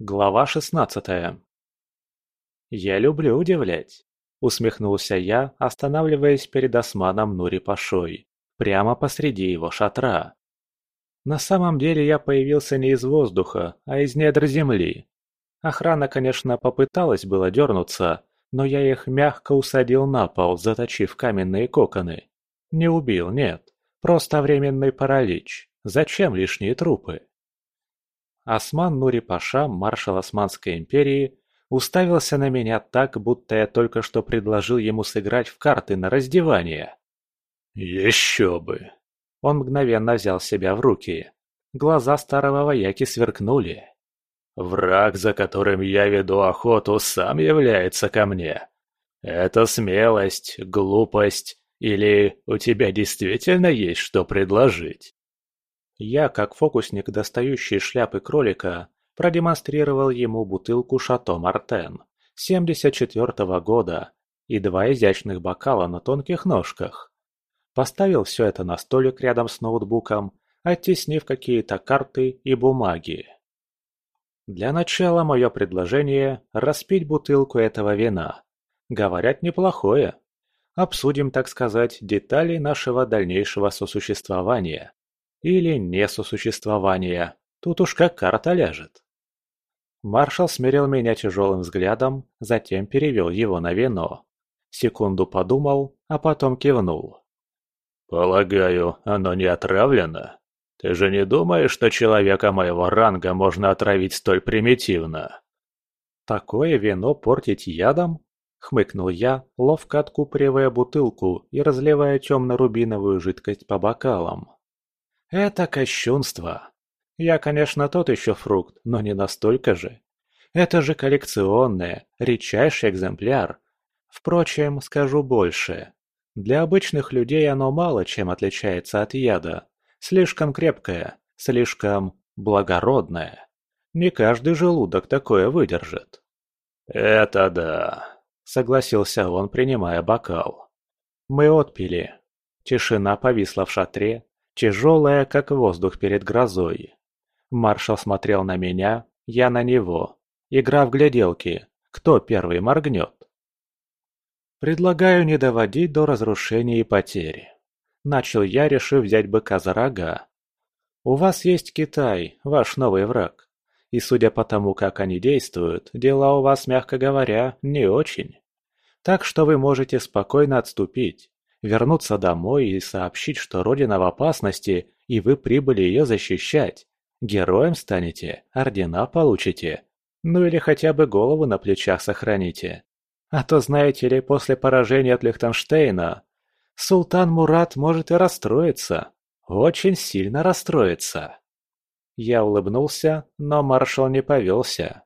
Глава шестнадцатая. «Я люблю удивлять», — усмехнулся я, останавливаясь перед османом Нури Пашой, прямо посреди его шатра. На самом деле я появился не из воздуха, а из недр земли. Охрана, конечно, попыталась было дернуться, но я их мягко усадил на пол, заточив каменные коконы. Не убил, нет, просто временный паралич. Зачем лишние трупы? Осман Нури-Паша, маршал Османской империи, уставился на меня так, будто я только что предложил ему сыграть в карты на раздевание. «Еще бы!» Он мгновенно взял себя в руки. Глаза старого вояки сверкнули. «Враг, за которым я веду охоту, сам является ко мне. Это смелость, глупость или у тебя действительно есть что предложить?» Я, как фокусник, достающий шляпы кролика, продемонстрировал ему бутылку «Шато Мартен» 74-го года и два изящных бокала на тонких ножках. Поставил все это на столик рядом с ноутбуком, оттеснив какие-то карты и бумаги. Для начала мое предложение – распить бутылку этого вина. Говорят, неплохое. Обсудим, так сказать, детали нашего дальнейшего сосуществования. Или несосуществования. Тут уж как карта ляжет. Маршал смерил меня тяжелым взглядом, затем перевел его на вино. Секунду подумал, а потом кивнул. «Полагаю, оно не отравлено? Ты же не думаешь, что человека моего ранга можно отравить столь примитивно?» «Такое вино портить ядом?» — хмыкнул я, ловко откупоривая бутылку и разливая темно-рубиновую жидкость по бокалам. Это кощунство. Я, конечно, тот еще фрукт, но не настолько же. Это же коллекционное, редчайший экземпляр. Впрочем, скажу больше. Для обычных людей оно мало чем отличается от яда. Слишком крепкое, слишком благородное. Не каждый желудок такое выдержит. «Это да», — согласился он, принимая бокал. Мы отпили. Тишина повисла в шатре, тяжелая, как воздух перед грозой. Маршал смотрел на меня, я на него. Игра в гляделки. Кто первый моргнет? Предлагаю не доводить до разрушения и потери. Начал я, решив взять быка за рога. У вас есть Китай, ваш новый враг. И судя по тому, как они действуют, дела у вас, мягко говоря, не очень. Так что вы можете спокойно отступить вернуться домой и сообщить, что Родина в опасности, и вы прибыли ее защищать. Героем станете, ордена получите. Ну или хотя бы голову на плечах сохраните. А то, знаете ли, после поражения от Лихтенштейна, султан Мурат может и расстроиться. Очень сильно расстроиться. Я улыбнулся, но маршал не повелся.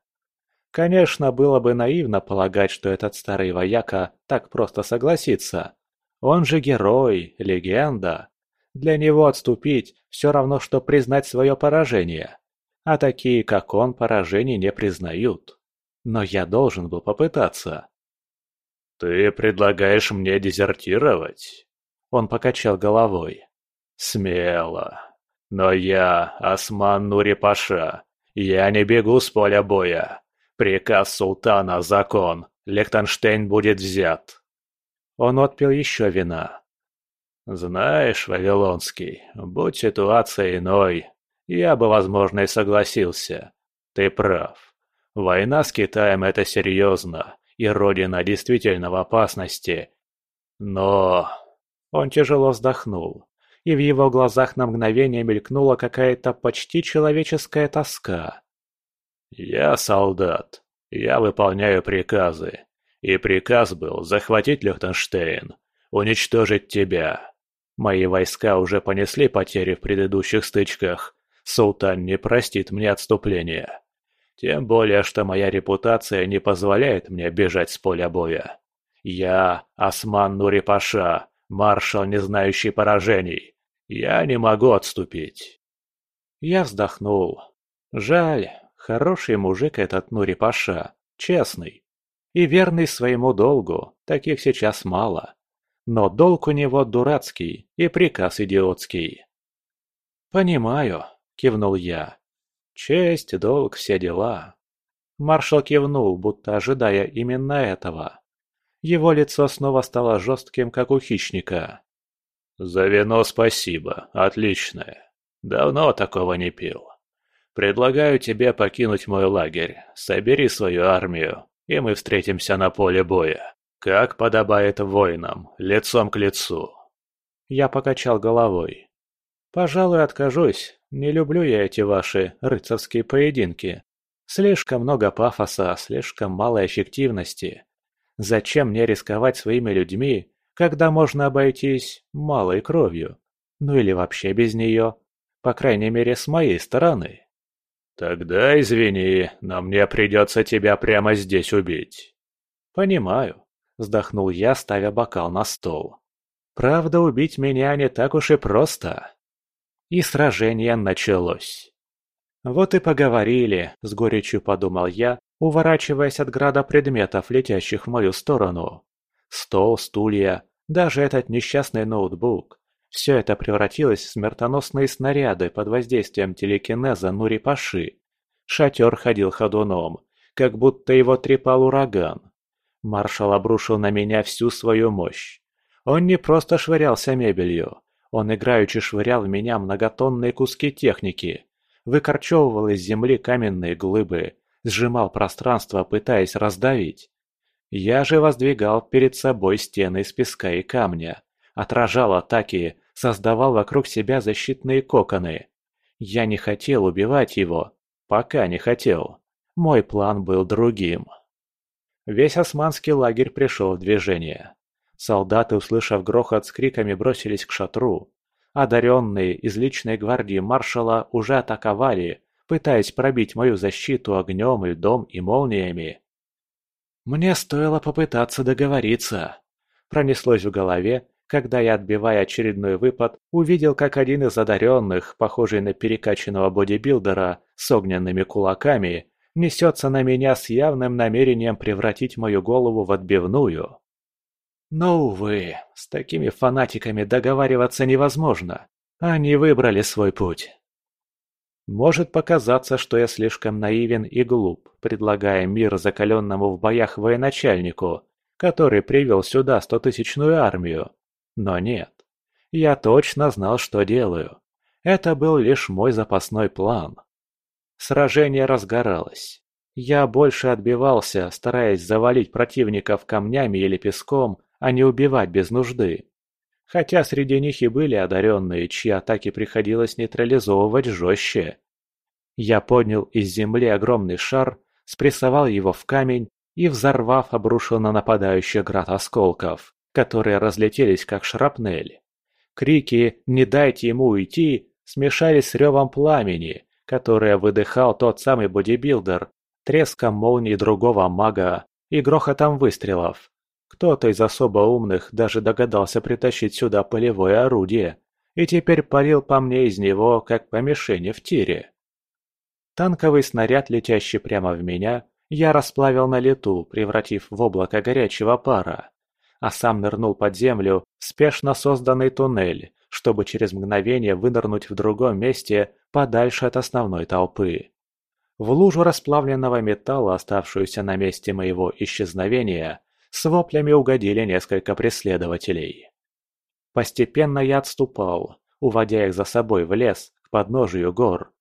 Конечно, было бы наивно полагать, что этот старый вояка так просто согласится. Он же герой, легенда. Для него отступить все равно, что признать свое поражение. А такие, как он, поражений не признают. Но я должен был попытаться. «Ты предлагаешь мне дезертировать?» Он покачал головой. «Смело. Но я Осман Нури-Паша. Я не бегу с поля боя. Приказ султана – закон. Лехтенштейн будет взят. Он отпил еще вина. «Знаешь, Вавилонский, будь ситуация иной, я бы, возможно, и согласился. Ты прав. Война с Китаем – это серьезно, и Родина действительно в опасности. Но...» Он тяжело вздохнул, и в его глазах на мгновение мелькнула какая-то почти человеческая тоска. «Я солдат. Я выполняю приказы. И приказ был захватить Лехтенштейн, уничтожить тебя. Мои войска уже понесли потери в предыдущих стычках. Султан не простит мне отступления. Тем более, что моя репутация не позволяет мне бежать с поля боя. Я Осман Нури-Паша, маршал, не знающий поражений. Я не могу отступить. Я вздохнул. Жаль, хороший мужик этот Нури-Паша, честный. И верный своему долгу, таких сейчас мало. Но долг у него дурацкий и приказ идиотский. «Понимаю», — кивнул я. «Честь, долг, все дела. Маршал кивнул, будто ожидая именно этого. Его лицо снова стало жестким, как у хищника. «За вино спасибо, отличное. Давно такого не пил. Предлагаю тебе покинуть мой лагерь, собери свою армию, и мы встретимся на поле боя, как подобает воинам, лицом к лицу». Я покачал головой. «Пожалуй, откажусь. Не люблю я эти ваши рыцарские поединки. Слишком много пафоса, слишком мало эффективности. Зачем мне рисковать своими людьми, когда можно обойтись малой кровью? Ну или вообще без нее. По крайней мере, с моей стороны». «Тогда извини, но мне придется тебя прямо здесь убить». «Понимаю», — вздохнул я, ставя бокал на стол. «Правда, убить меня не так уж и просто». И сражение началось. «Вот и поговорили», — с горечью подумал я, уворачиваясь от града предметов, летящих в мою сторону. Стол, стулья, даже этот несчастный ноутбук. Все это превратилось в смертоносные снаряды под воздействием телекинеза Нури-Паши. Шатер ходил ходуном, как будто его трепал ураган. Маршал обрушил на меня всю свою мощь. Он не просто швырялся мебелью, он играючи швырял в меня многотонные куски техники, выкорчевывал из земли каменные глыбы, сжимал пространство, пытаясь раздавить. Я же воздвигал перед собой стены из песка и камня, отражал атаки, создавал вокруг себя защитные коконы. Я не хотел убивать его, пока не хотел. Мой план был другим. Весь османский лагерь пришел в движение. Солдаты, услышав грохот, с криками бросились к шатру. Одаренные из личной гвардии маршала уже атаковали, пытаясь пробить мою защиту огнем, льдом и молниями. Мне стоило попытаться договориться. Пронеслось в голове, когда я, отбивая очередной выпад, увидел, как один из одаренных, похожий на перекачанного бодибилдера с огненными кулаками, несется на меня с явным намерением превратить мою голову в отбивную. Но, увы, с такими фанатиками договариваться невозможно. Они выбрали свой путь. Может показаться, что я слишком наивен и глуп, предлагая мир закаленному в боях военачальнику, который привел сюда стотысячную армию. Но нет. Я точно знал, что делаю. Это был лишь мой запасной план. Сражение разгоралось. Я больше отбивался, стараясь завалить противников камнями или песком, а не убивать без нужды. Хотя среди них и были одаренные, чьи атаки приходилось нейтрализовывать жестче. Я поднял из земли огромный шар, спрессовал его в камень и, взорвав, обрушил на нападающий град осколков которые разлетелись как шрапнель. Крики «Не дайте ему уйти!» смешались с ревом пламени, которое выдыхал тот самый бодибилдер, треском молний другого мага и грохотом выстрелов. Кто-то из особо умных даже догадался притащить сюда полевое орудие, и теперь парил по мне из него, как по мишени в тире. Танковый снаряд, летящий прямо в меня, я расплавил на лету, превратив в облако горячего пара а сам нырнул под землю в спешно созданный туннель, чтобы через мгновение вынырнуть в другом месте подальше от основной толпы. В лужу расплавленного металла, оставшуюся на месте моего исчезновения, с воплями угодили несколько преследователей. Постепенно я отступал, уводя их за собой в лес, к подножию гор.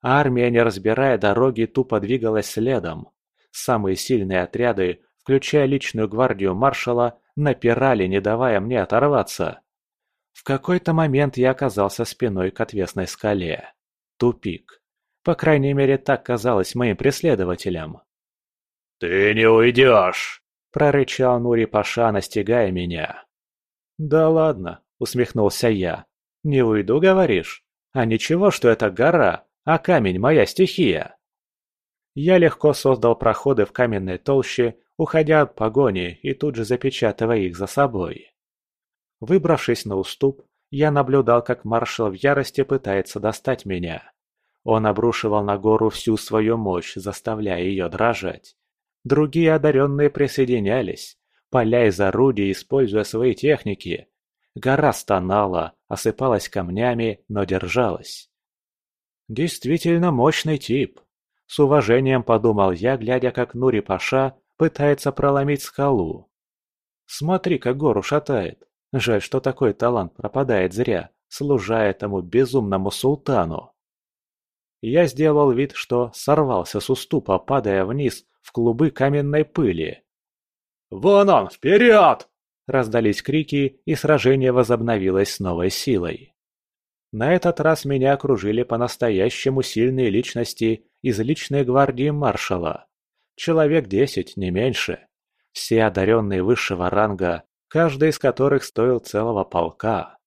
Армия, не разбирая дороги, тупо двигалась следом. Самые сильные отряды, включая личную гвардию маршала, напирали, не давая мне оторваться. В какой-то момент я оказался спиной к отвесной скале. Тупик. По крайней мере, так казалось моим преследователям. «Ты не уйдешь!» – прорычал Нури Паша, настигая меня. «Да ладно», – усмехнулся я. «Не уйду, говоришь? А ничего, что это гора, а камень – моя стихия». Я легко создал проходы в каменной толще, уходя от погони и тут же запечатывая их за собой. Выбравшись на уступ, я наблюдал, как маршал в ярости пытается достать меня. Он обрушивал на гору всю свою мощь, заставляя ее дрожать. Другие одаренные присоединялись, поля из орудий, используя свои техники. Гора стонала, осыпалась камнями, но держалась. Действительно мощный тип. С уважением подумал я, глядя, как Нури Паша пытается проломить скалу. Смотри, как гору шатает. Жаль, что такой талант пропадает зря, служа этому безумному султану. Я сделал вид, что сорвался с уступа, падая вниз в клубы каменной пыли. «Вон он, вперед!» Раздались крики, и сражение возобновилось с новой силой. На этот раз меня окружили по-настоящему сильные личности из личной гвардии маршала. Человек десять, не меньше. Все одаренные высшего ранга, каждый из которых стоил целого полка.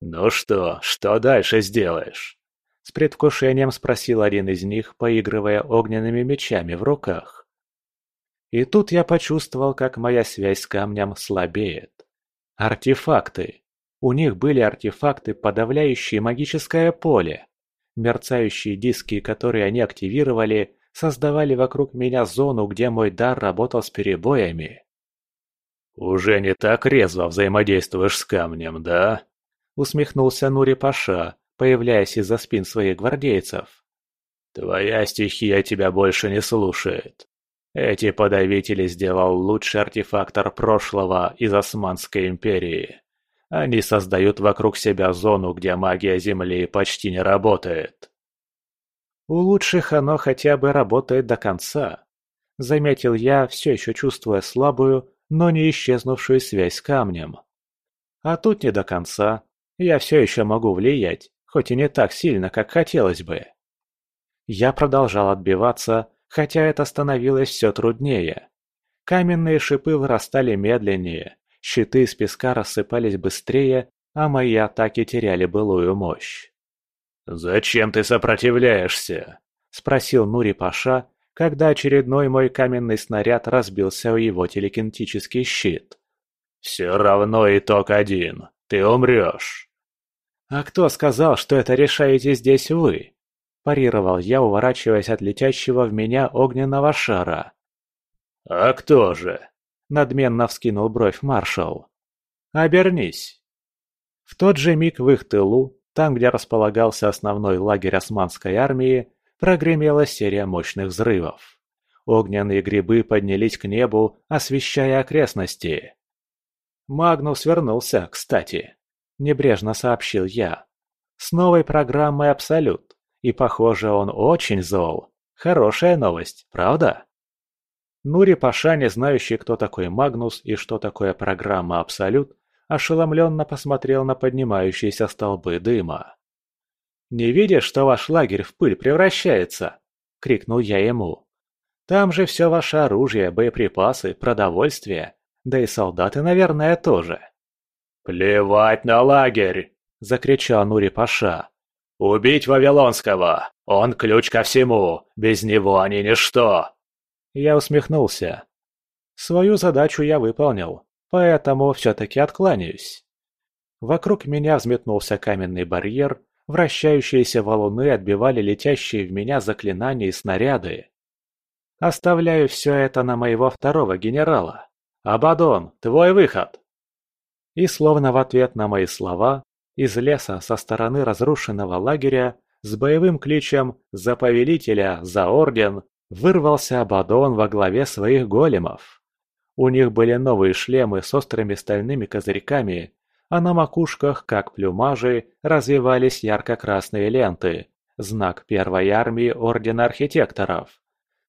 «Ну что, что дальше сделаешь?» С предвкушением спросил один из них, поигрывая огненными мечами в руках. И тут я почувствовал, как моя связь с камнем слабеет. Артефакты. У них были артефакты, подавляющие магическое поле. Мерцающие диски, которые они активировали, создавали вокруг меня зону, где мой дар работал с перебоями. «Уже не так резво взаимодействуешь с камнем, да?» Усмехнулся Нури Паша, появляясь из-за спин своих гвардейцев. «Твоя стихия тебя больше не слушает. Эти подавители сделал лучший артефактор прошлого из Османской империи. Они создают вокруг себя зону, где магия Земли почти не работает. У лучших оно хотя бы работает до конца. Заметил я, все еще чувствуя слабую, но не исчезнувшую связь с камнем. А тут не до конца. Я все еще могу влиять, хоть и не так сильно, как хотелось бы. Я продолжал отбиваться, хотя это становилось все труднее. Каменные шипы вырастали медленнее, щиты из песка рассыпались быстрее, а мои атаки теряли былую мощь. «Зачем ты сопротивляешься?» – спросил Нури Паша, когда очередной мой каменный снаряд разбился о его телекинетический щит. «Все равно итог один. Ты умрешь». «А кто сказал, что это решаете здесь вы?» Парировал я, уворачиваясь от летящего в меня огненного шара. «А кто же?» – надменно вскинул бровь маршал. «Обернись». В тот же миг в их тылу, там, где располагался основной лагерь османской армии, прогремела серия мощных взрывов. Огненные грибы поднялись к небу, освещая окрестности. «Магнус вернулся, кстати», – небрежно сообщил я. «С новой программой «Абсолют». И похоже, он очень зол. Хорошая новость, правда? Нури Паша, не знающий, кто такой Магнус и что такое программа «Абсолют», ошеломленно посмотрел на поднимающиеся столбы дыма. «Не видишь, что ваш лагерь в пыль превращается?» — крикнул я ему. «Там же все ваше оружие, боеприпасы, продовольствие, да и солдаты, наверное, тоже». «Плевать на лагерь!» — закричал Нури Паша. «Убить Вавилонского! Он ключ ко всему! Без него они ничто!» Я усмехнулся. Свою задачу я выполнил, поэтому все-таки откланяюсь. Вокруг меня взметнулся каменный барьер, вращающиеся валуны отбивали летящие в меня заклинания и снаряды. Оставляю все это на моего второго генерала. «Абадон, твой выход!» И словно в ответ на мои слова, из леса со стороны разрушенного лагеря с боевым кличем «За повелителя! За орден!» вырвался Абадон во главе своих големов. У них были новые шлемы с острыми стальными козырьками, а на макушках, как плюмажи, развивались ярко-красные ленты, знак первой армии Ордена Архитекторов.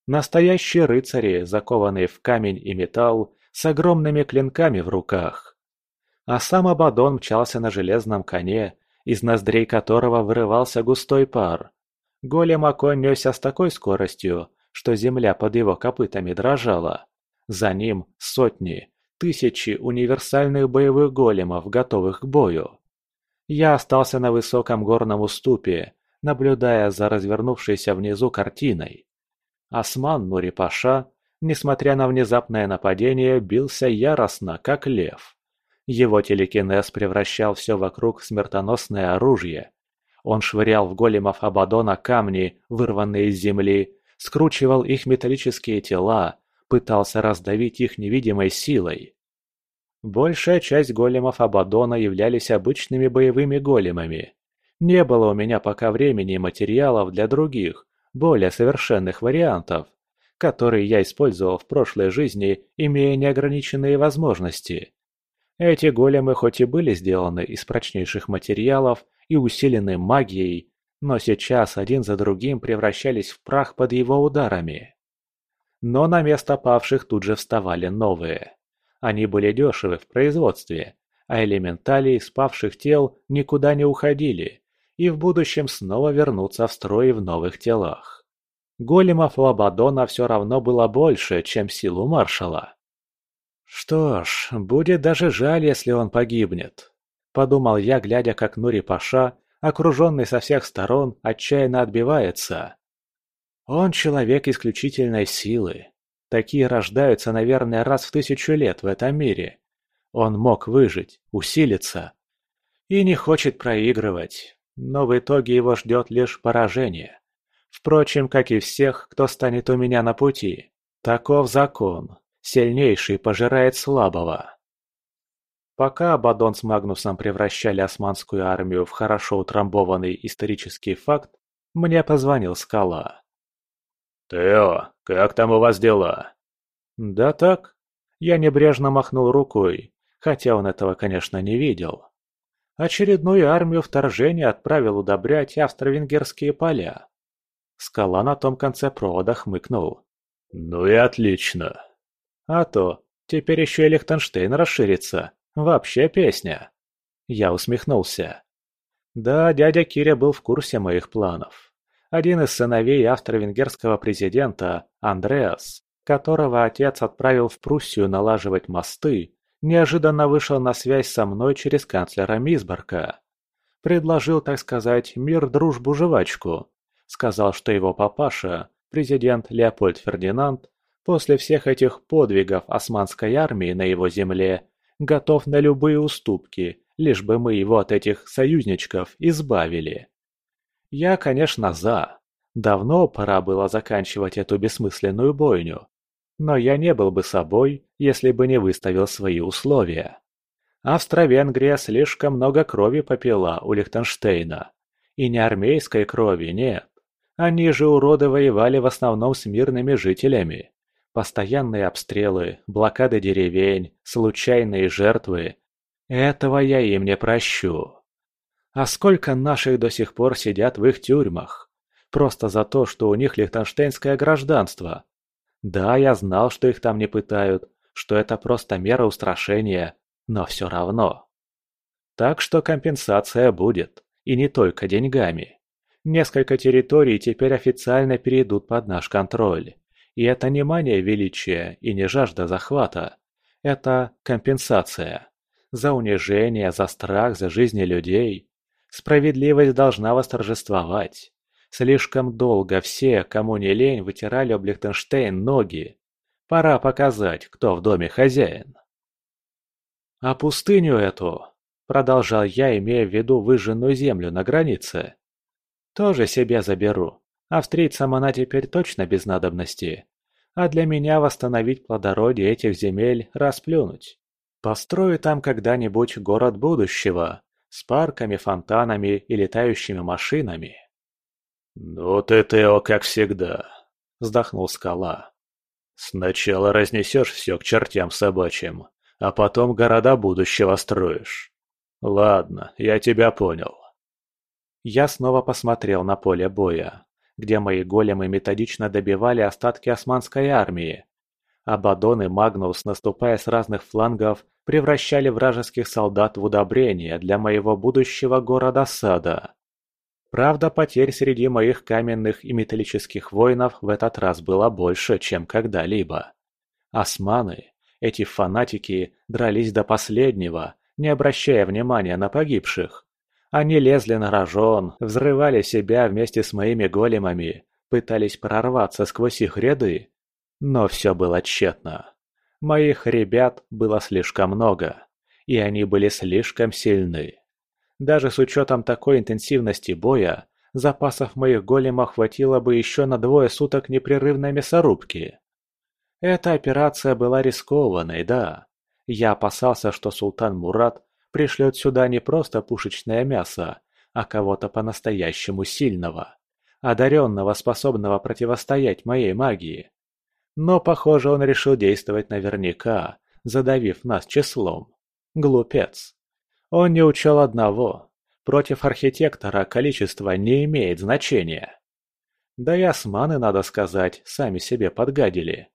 Настоящие рыцари, закованные в камень и металл, с огромными клинками в руках а сам Абадон мчался на железном коне, из ноздрей которого вырывался густой пар. Голем оконь с такой скоростью, что земля под его копытами дрожала. За ним сотни, тысячи универсальных боевых големов, готовых к бою. Я остался на высоком горном уступе, наблюдая за развернувшейся внизу картиной. Осман Нури-Паша, несмотря на внезапное нападение, бился яростно, как лев. Его телекинез превращал все вокруг в смертоносное оружие. Он швырял в големов Абадона камни, вырванные из земли, скручивал их металлические тела, пытался раздавить их невидимой силой. Большая часть големов Абадона являлись обычными боевыми големами. Не было у меня пока времени и материалов для других, более совершенных вариантов, которые я использовал в прошлой жизни, имея неограниченные возможности. Эти големы хоть и были сделаны из прочнейших материалов и усилены магией, но сейчас один за другим превращались в прах под его ударами. Но на место павших тут же вставали новые. Они были дешевы в производстве, а элементали спавших тел никуда не уходили и в будущем снова вернутся в строй в новых телах. Големов у Абадона все равно было больше, чем силу маршала. «Что ж, будет даже жаль, если он погибнет», — подумал я, глядя, как Нури Паша, окруженный со всех сторон, отчаянно отбивается. Он человек исключительной силы. Такие рождаются, наверное, раз в тысячу лет в этом мире. Он мог выжить, усилиться. И не хочет проигрывать, но в итоге его ждет лишь поражение. Впрочем, как и всех, кто станет у меня на пути. Таков закон. Сильнейший пожирает слабого. Пока Абадон с Магнусом превращали османскую армию в хорошо утрамбованный исторический факт, мне позвонил Скала. «Тео, как там у вас дела?» «Да так». Я небрежно махнул рукой, хотя он этого, конечно, не видел. Очередную армию вторжения отправил удобрять австро-венгерские поля. Скала на том конце провода хмыкнул. «Ну и отлично!» «А то, теперь еще и Лихтенштейн расширится. Вообще песня!» Я усмехнулся. Да, дядя Киря был в курсе моих планов. Один из сыновей австро-венгерского президента, Андреас, которого отец отправил в Пруссию налаживать мосты, неожиданно вышел на связь со мной через канцлера Мисборка. Предложил, так сказать, мир, дружбу, жвачку. Сказал, что его папаша, президент Леопольд Фердинанд, после всех этих подвигов османской армии на его земле, готов на любые уступки, лишь бы мы его от этих союзничков избавили. Я, конечно, за. Давно пора было заканчивать эту бессмысленную бойню. Но я не был бы собой, если бы не выставил свои условия. Австро-Венгрия слишком много крови попила у Лихтенштейна. И не армейской крови, нет. Они же уроды воевали в основном с мирными жителями. Постоянные обстрелы, блокады деревень, случайные жертвы. Этого я им не прощу. А сколько наших до сих пор сидят в их тюрьмах? Просто за то, что у них лихтенштейнское гражданство. Да, я знал, что их там не пытают, что это просто мера устрашения, но все равно. Так что компенсация будет, и не только деньгами. Несколько территорий теперь официально перейдут под наш контроль. И это не мания величия и не жажда захвата. Это компенсация. За унижение, за страх, за жизни людей. Справедливость должна восторжествовать. Слишком долго все, кому не лень, вытирали об Лихтенштейн ноги. Пора показать, кто в доме хозяин. А пустыню эту, продолжал я, имея в виду выжженную землю на границе, тоже себе заберу. Австрийцам она теперь точно без надобности. А для меня восстановить плодородие этих земель расплюнуть. Построю там когда-нибудь город будущего, с парками, фонтанами и летающими машинами. «Ну ты, Тео, как всегда», — вздохнул скала. «Сначала разнесешь все к чертям собачьим, а потом города будущего строишь. Ладно, я тебя понял». Я снова посмотрел на поле боя, где мои големы методично добивали остатки османской армии. Абадон и Магнус, наступая с разных флангов, превращали вражеских солдат в удобрение для моего будущего города-сада. Правда, потерь среди моих каменных и металлических воинов в этот раз было больше, чем когда-либо. Османы, эти фанатики, дрались до последнего, не обращая внимания на погибших. Они лезли на рожон, взрывали себя вместе с моими големами, пытались прорваться сквозь их ряды. Но все было тщетно. Моих ребят было слишком много, и они были слишком сильны. Даже с учетом такой интенсивности боя, запасов моих големов хватило бы еще на двое суток непрерывной мясорубки. Эта операция была рискованной, да. Я опасался, что султан Мурат пришлет сюда не просто пушечное мясо, а кого-то по-настоящему сильного. одаренного, способного противостоять моей магии. Но, похоже, он решил действовать наверняка, задавив нас числом. Глупец. Он не учел одного. Против архитектора количество не имеет значения. Да и османы, надо сказать, сами себе подгадили.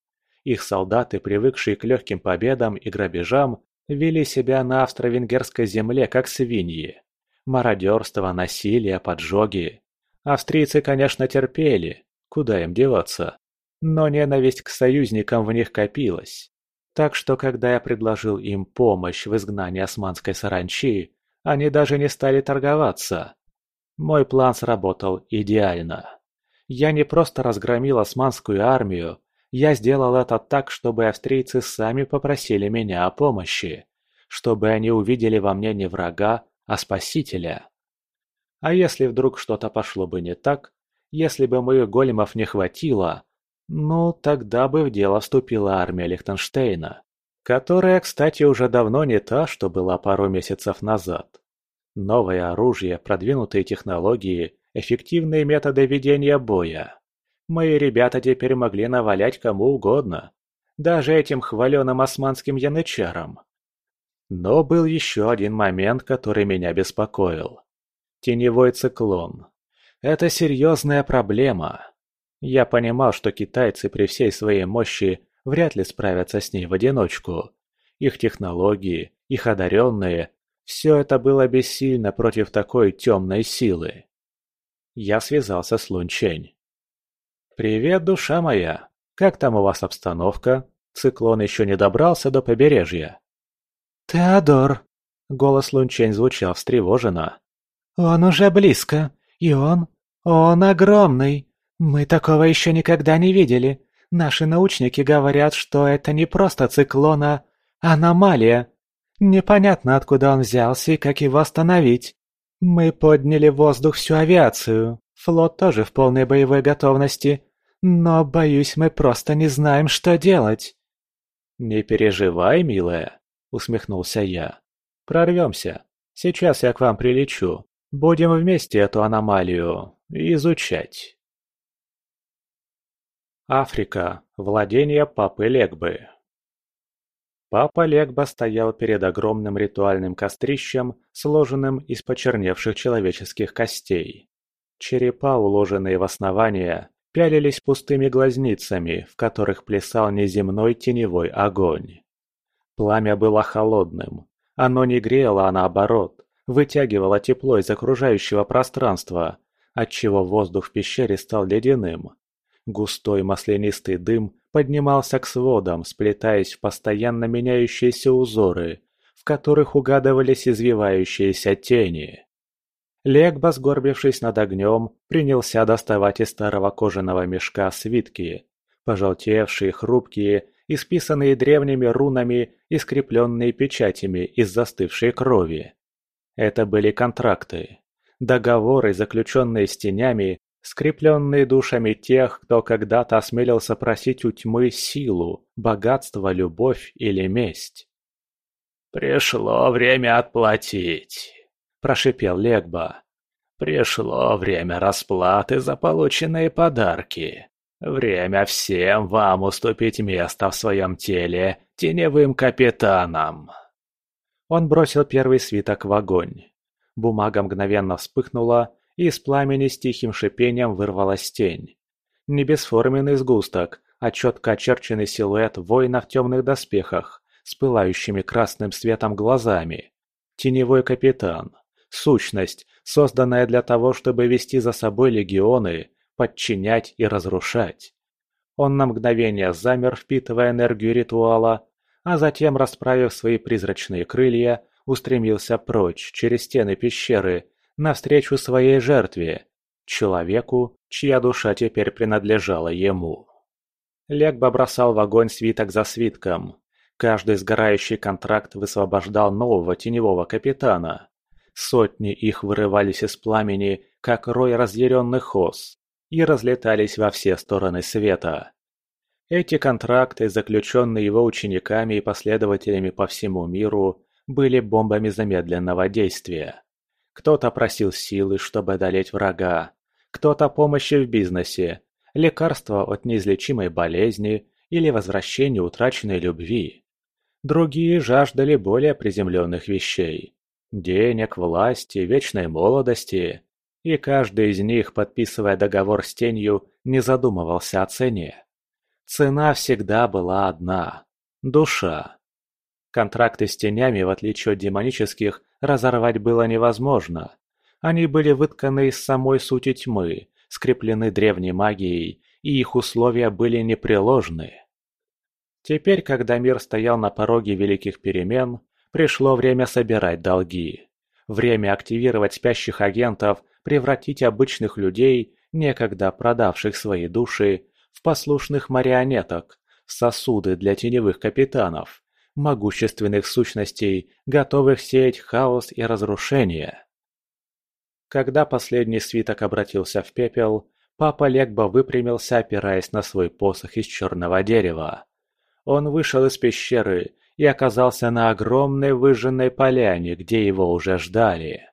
Их солдаты, привыкшие к легким победам и грабежам, вели себя на австро-венгерской земле как свиньи. Мародерство, насилие, поджоги. Австрийцы, конечно, терпели, куда им деваться. Но ненависть к союзникам в них копилась. Так что, когда я предложил им помощь в изгнании османской саранчи, они даже не стали торговаться. Мой план сработал идеально. Я не просто разгромил османскую армию, я сделал это так, чтобы австрийцы сами попросили меня о помощи, чтобы они увидели во мне не врага, а спасителя. А если вдруг что-то пошло бы не так, если бы моих големов не хватило, ну, тогда бы в дело вступила армия Лихтенштейна, которая, кстати, уже давно не та, что была пару месяцев назад. Новое оружие, продвинутые технологии, эффективные методы ведения боя. Мои ребята теперь могли навалять кому угодно, даже этим хваленым османским янычарам. Но был еще один момент, который меня беспокоил. Теневой циклон. Это серьезная проблема. Я понимал, что китайцы при всей своей мощи вряд ли справятся с ней в одиночку. Их технологии, их одаренные – все это было бессильно против такой темной силы. Я связался с Лунчень. «Привет, душа моя! Как там у вас обстановка? Циклон еще не добрался до побережья?» «Теодор!» — голос Лунчень звучал встревоженно. «Он уже близко, и он... он огромный! Мы такого еще никогда не видели. Наши научники говорят, что это не просто циклон, а аномалия. Непонятно, откуда он взялся и как его остановить. Мы подняли в воздух всю авиацию, флот тоже в полной боевой готовности, но, боюсь, мы просто не знаем, что делать». «Не переживай, милая», — усмехнулся я. «Прорвемся. Сейчас я к вам прилечу. Будем вместе эту аномалию изучать». Африка. Владение Папы Легбы. Папа Легба стоял перед огромным ритуальным кострищем, сложенным из почерневших человеческих костей. Черепа, уложенные в основание, пялились пустыми глазницами, в которых плясал неземной теневой огонь. Пламя было холодным. Оно не грело, а наоборот, вытягивало тепло из окружающего пространства, отчего воздух в пещере стал ледяным. Густой маслянистый дым поднимался к сводам, сплетаясь в постоянно меняющиеся узоры, в которых угадывались извивающиеся тени. Легба, сгорбившись над огнем, принялся доставать из старого кожаного мешка свитки, пожелтевшие, хрупкие, исписанные древними рунами и скрепленные печатями из застывшей крови. Это были контракты, договоры, заключенные с тенями, скрепленные душами тех, кто когда-то осмелился просить у тьмы силу, богатство, любовь или месть. «Пришло время отплатить», – прошипел Легба. «Пришло время расплаты за полученные подарки. Время всем вам уступить место в своем теле теневым капитанам». Он бросил первый свиток в огонь. Бумага мгновенно вспыхнула, из пламени с тихим шипением вырвалась тень. Не бесформенный сгусток, а четко очерченный силуэт воина в темных доспехах, с пылающими красным светом глазами. Теневой капитан. Сущность, созданная для того, чтобы вести за собой легионы, подчинять и разрушать. Он на мгновение замер, впитывая энергию ритуала, а затем, расправив свои призрачные крылья, устремился прочь через стены пещеры, навстречу своей жертве, человеку, чья душа теперь принадлежала ему. Легба бросал в огонь свиток за свитком. Каждый сгорающий контракт высвобождал нового теневого капитана. Сотни их вырывались из пламени, как рой разъяренных ос, и разлетались во все стороны света. Эти контракты, заключенные его учениками и последователями по всему миру, были бомбами замедленного действия. Кто-то просил силы, чтобы одолеть врага, кто-то помощи в бизнесе, лекарства от неизлечимой болезни или возвращения утраченной любви. Другие жаждали более приземленных вещей – денег, власти, вечной молодости. И каждый из них, подписывая договор с тенью, не задумывался о цене. Цена всегда была одна – душа. Контракты с тенями, в отличие от демонических, разорвать было невозможно. Они были вытканы из самой сути тьмы, скреплены древней магией, и их условия были непреложны. Теперь, когда мир стоял на пороге великих перемен, пришло время собирать долги. Время активировать спящих агентов, превратить обычных людей, некогда продавших свои души, в послушных марионеток, сосуды для теневых капитанов, могущественных сущностей, готовых сеять хаос и разрушение. Когда последний свиток обратился в пепел, папа Легба выпрямился, опираясь на свой посох из черного дерева. Он вышел из пещеры и оказался на огромной выжженной поляне, где его уже ждали.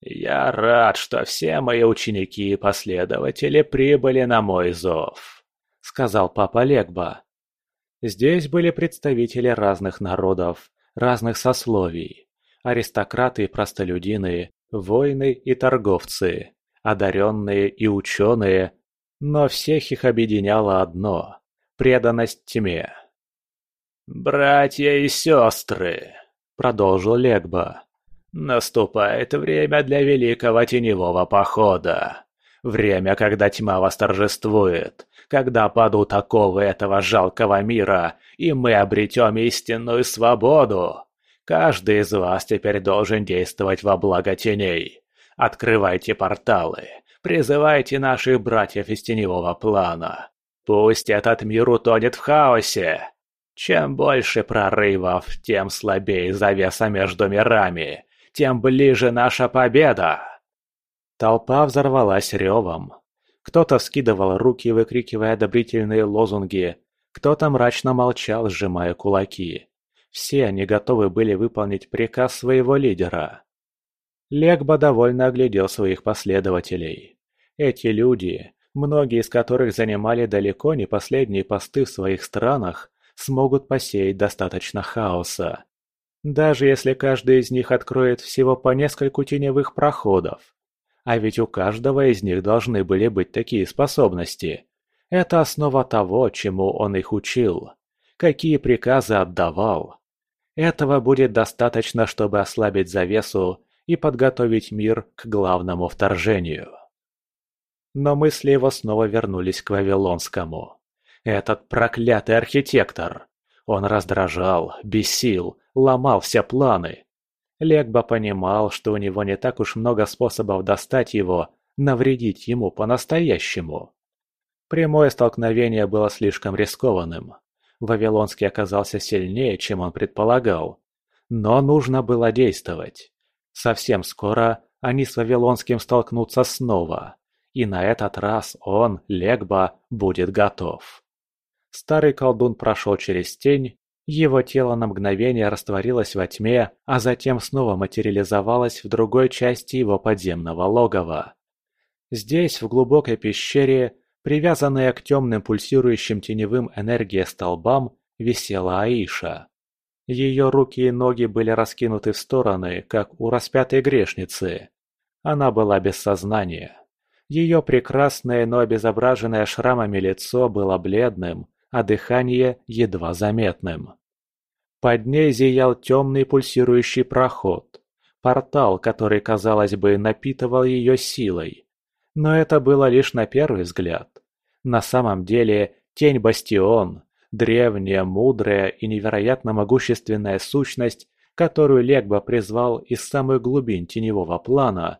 «Я рад, что все мои ученики и последователи прибыли на мой зов», — сказал папа Легба. Здесь были представители разных народов, разных сословий, аристократы и простолюдины, воины и торговцы, одаренные и ученые, но всех их объединяло одно – преданность тьме. «Братья и сестры», – продолжил Легба, – «наступает время для великого теневого похода. Время, когда тьма восторжествует, когда падут оковы этого жалкого мира, и мы обретем истинную свободу. Каждый из вас теперь должен действовать во благо теней. Открывайте порталы, призывайте наших братьев из теневого плана. Пусть этот мир утонет в хаосе. Чем больше прорывов, тем слабее завеса между мирами, тем ближе наша победа. Толпа взорвалась ревом. Кто-то вскидывал руки, выкрикивая одобрительные лозунги, кто-то мрачно молчал, сжимая кулаки. Все они готовы были выполнить приказ своего лидера. Легба довольно оглядел своих последователей. Эти люди, многие из которых занимали далеко не последние посты в своих странах, смогут посеять достаточно хаоса. Даже если каждый из них откроет всего по нескольку теневых проходов, а ведь у каждого из них должны были быть такие способности. Это основа того, чему он их учил. Какие приказы отдавал. Этого будет достаточно, чтобы ослабить завесу и подготовить мир к главному вторжению. Но мысли его снова вернулись к Вавилонскому. Этот проклятый архитектор! Он раздражал, бесил, ломал все планы. Легба понимал, что у него не так уж много способов достать его, навредить ему по-настоящему. Прямое столкновение было слишком рискованным. Вавилонский оказался сильнее, чем он предполагал. Но нужно было действовать. Совсем скоро они с Вавилонским столкнутся снова. И на этот раз он, Легба, будет готов. Старый колдун прошел через тень его тело на мгновение растворилось во тьме, а затем снова материализовалось в другой части его подземного логова. Здесь, в глубокой пещере, привязанная к темным пульсирующим теневым энергия столбам, висела Аиша. Ее руки и ноги были раскинуты в стороны, как у распятой грешницы. Она была без сознания. Ее прекрасное, но обезображенное шрамами лицо было бледным, а дыхание едва заметным. Под ней зиял темный пульсирующий проход. Портал, который, казалось бы, напитывал ее силой. Но это было лишь на первый взгляд. На самом деле, тень-бастион, древняя, мудрая и невероятно могущественная сущность, которую Легба призвал из самых глубин теневого плана,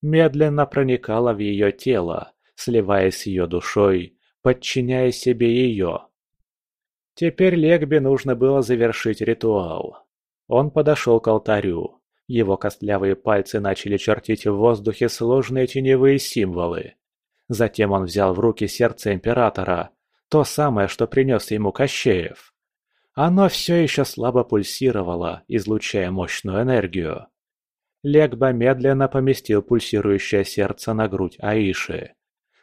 медленно проникала в ее тело, сливаясь с ее душой, подчиняя себе ее. Теперь Легбе нужно было завершить ритуал. Он подошел к алтарю. Его костлявые пальцы начали чертить в воздухе сложные теневые символы. Затем он взял в руки сердце Императора, то самое, что принес ему Кощеев. Оно все еще слабо пульсировало, излучая мощную энергию. Легба медленно поместил пульсирующее сердце на грудь Аиши.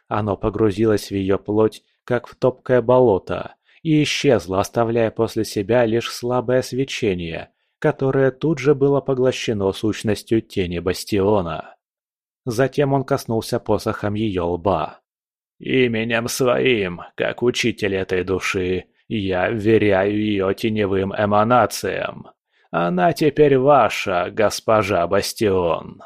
Оно погрузилось в ее плоть, как в топкое болото, и исчезло, оставляя после себя лишь слабое свечение, которое тут же было поглощено сущностью тени Бастиона. Затем он коснулся посохом ее лба. «Именем своим, как учитель этой души, я вверяю ее теневым эманациям. Она теперь ваша, госпожа Бастион!»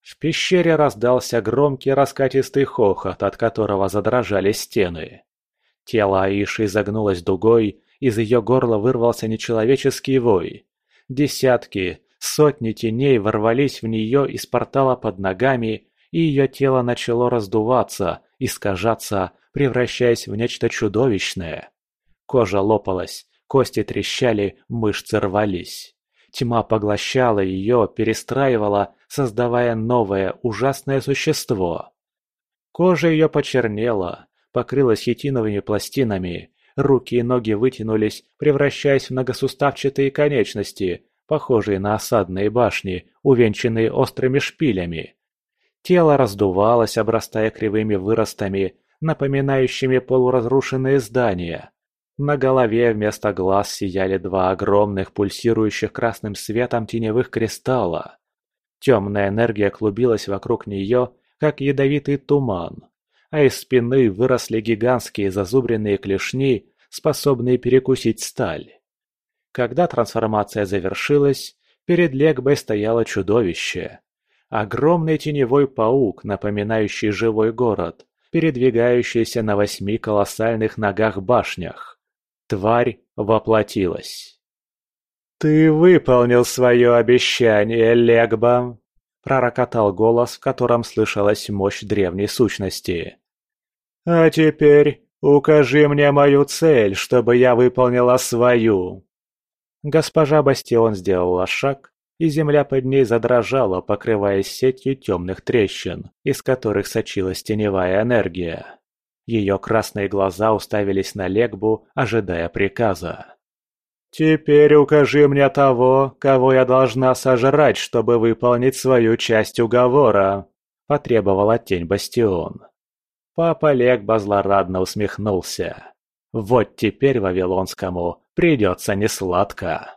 В пещере раздался громкий раскатистый хохот, от которого задрожали стены. Тело Аиши загнулось дугой, из ее горла вырвался нечеловеческий вой. Десятки, сотни теней ворвались в нее из портала под ногами, и ее тело начало раздуваться, искажаться, превращаясь в нечто чудовищное. Кожа лопалась, Кости трещали, мышцы рвались. Тьма поглощала ее, перестраивала, создавая новое, ужасное существо. Кожа ее почернела, покрылась хитиновыми пластинами, руки и ноги вытянулись, превращаясь в многосуставчатые конечности, похожие на осадные башни, увенчанные острыми шпилями. Тело раздувалось, обрастая кривыми выростами, напоминающими полуразрушенные здания. На голове вместо глаз сияли два огромных пульсирующих красным светом теневых кристалла. Темная энергия клубилась вокруг нее, как ядовитый туман, а из спины выросли гигантские зазубренные клешни, способные перекусить сталь. Когда трансформация завершилась, перед Легбой стояло чудовище. Огромный теневой паук, напоминающий живой город, передвигающийся на восьми колоссальных ногах-башнях. Тварь воплотилась. «Ты выполнил свое обещание, Легба!» – пророкотал голос, в котором слышалась мощь древней сущности. «А теперь укажи мне мою цель, чтобы я выполнила свою!» Госпожа Бастион сделала шаг, и земля под ней задрожала, покрываясь сетью темных трещин, из которых сочилась теневая энергия. Ее красные глаза уставились на Легбу, ожидая приказа. «Теперь укажи мне того, кого я должна сожрать, чтобы выполнить свою часть уговора», – потребовала тень Бастион. Папа Легба злорадно усмехнулся. «Вот теперь Вавилонскому придется несладко».